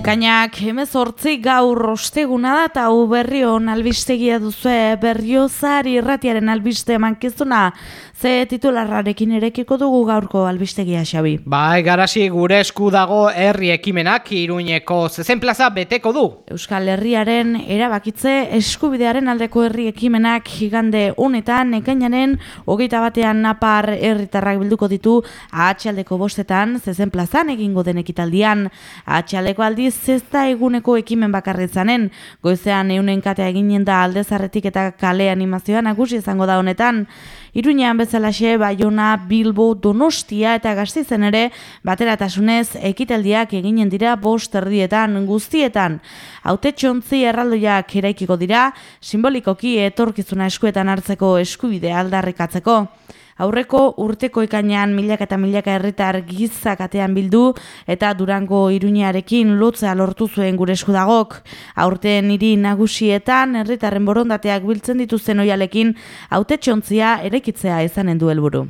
Ekainak hemezortzi gaur osteguna da eta hau berrion albistegia duzue berriozar irratiaren albiste mankizuna ze titularrarekin erekiko dugu gaurko albistegia xabi. Bai, garasi gure esku dago herri ekimenak iruñeko zezen plaza beteko du. Euskal Herriaren erabakitze eskubidearen aldeko herri ekimenak gigande honetan ekainaren hogeita batean napar herritarrak bilduko ditu atxaldeko bostetan zezen plazan egingo den ekitaldian. Atxaldeko aldiz ez da eguneko ekimen bakarritzanen, goizean eunen katea eginen da aldezarretik eta kale animazioa nagusi izango da honetan. Iruñean bezalaxe Baiona, Bilbo, Donostia eta Gastizen ere bateratasunez ekitaldiak eginen dira bost erdietan guztietan. Haute txontzi erraldoiak eraikiko dira, simbolikoki etorkizuna eskuetan hartzeko eskubide aldarrikatzeko. Aurreko urteko ikainean milaka eta milaka herritar gizak atean bildu eta durango iruñarekin lotzea lortu zuen gure eskudagok. Aurten niri nagusietan herritarren borondateak biltzen dituzten oialekin haute txontzia erekitzea izanen du helburu.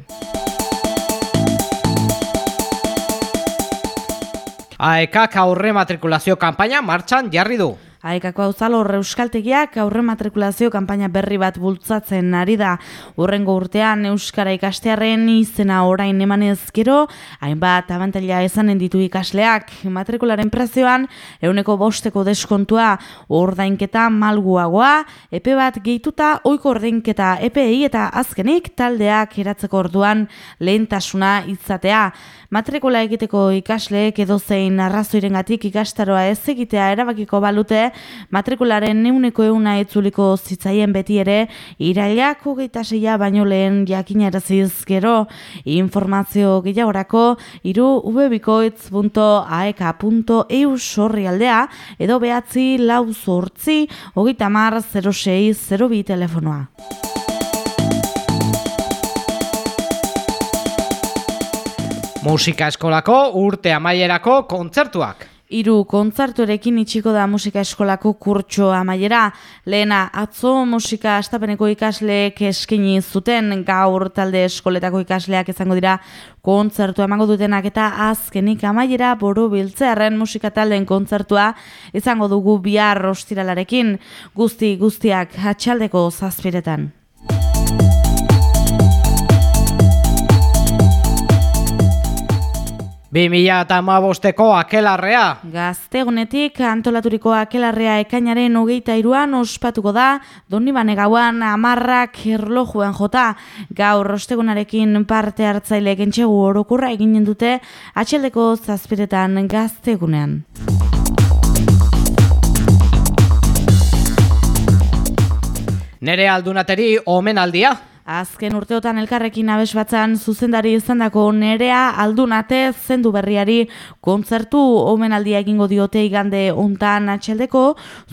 Aekak aurre matrikulazio kanpaina martxan jarri du. Aekako hau zalo euskaltegiak aurre matrikulazio kanpaina berri bat bultzatzen ari da. Urrengo urtean Euskara ikastearen izena orain emanez gero, hainbat abantaila ezanen ditu ikasleak. Matrikularen prezioan, euneko bosteko deskontua ordainketa malguagoa, epe bat gehituta oiko ordainketa EPI eta azkenik taldeak eratzeko orduan lehentasuna izatea. Matrikula egiteko ikasleek edo zein arrazoirengatik ikastaroa ez egitea erabakiko balute, matrikularen neuneko euna etzuliko zitzaien beti ere, irailak hogeita seia baino lehen jakinaraziz gero informazio gehiagorako iru ubebikoitz.aeka.eu sorri aldea edo behatzi lau zortzi hogeita mar 0602 telefonoa. Musika eskolako urte amaierako kontzertuak. Hiru kontzertuarekin itxiko da musika eskolako kurtso amaiera. Lehena, atzo musika astapeneko ikasleek eskini zuten gaur talde eskoletako ikasleak izango dira kontzertu emango dutenak eta azkenik amaiera boru biltzearen musika taldeen kontzertua izango dugu bihar ostiralarekin guzti guztiak atxaldeko zazpiretan. Bi mila eta bosteko akelarrea. Gaztegunetik antolaturiko akelarrea ekainaren hogeita iruan ospatuko da, doni bane gauan amarrak erlojuan jota. Gaur ostegunarekin parte hartzaile gentxegu orokurra eginen dute atxeldeko zazpiretan gaztegunean. Nere aldunateri omenaldia. Azken urteotan elkarrekin abes batzan zuzendari izandako nerea aldunate zendu berriari kontzertu omenaldia egingo diote igande ontan atxeldeko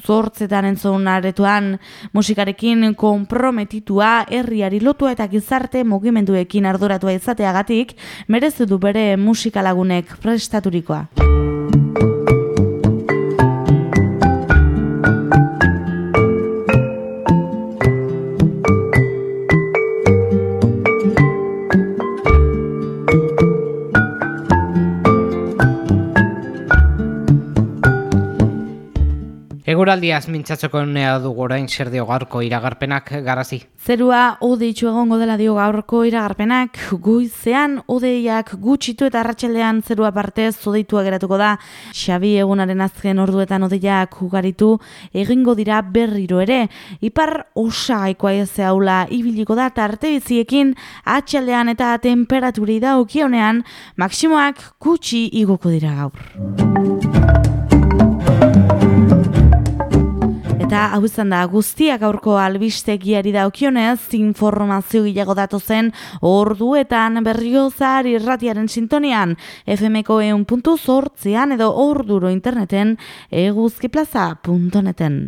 zortzetan entzun aretuan musikarekin komprometitua herriari lotua eta gizarte mugimenduekin arduratua izateagatik merezu du bere musikalagunek prestaturikoa. Eguraldiaz mintzatzeko nea du gorain zer dio gaurko iragarpenak garazi. Zerua odeitzu egongo dela dio gaurko iragarpenak, guizean odeiak gutxitu eta arratsaldean zerua parte zodeitua geratuko da. Xabi egunaren azken orduetan odeiak ugaritu egingo dira berriro ere. Ipar osagaikoa ez haula ibiliko da tarte biziekin atxaldean eta temperaturi da ukionean maksimoak gutxi igoko dira gaur. Hau izan da guztiak aurko albistegiari daukionez informazio gilago datu zen orduetan berriozar irratiaren sintonian FMko eun puntu zortzean edo orduro interneten eguzkiplaza.neten.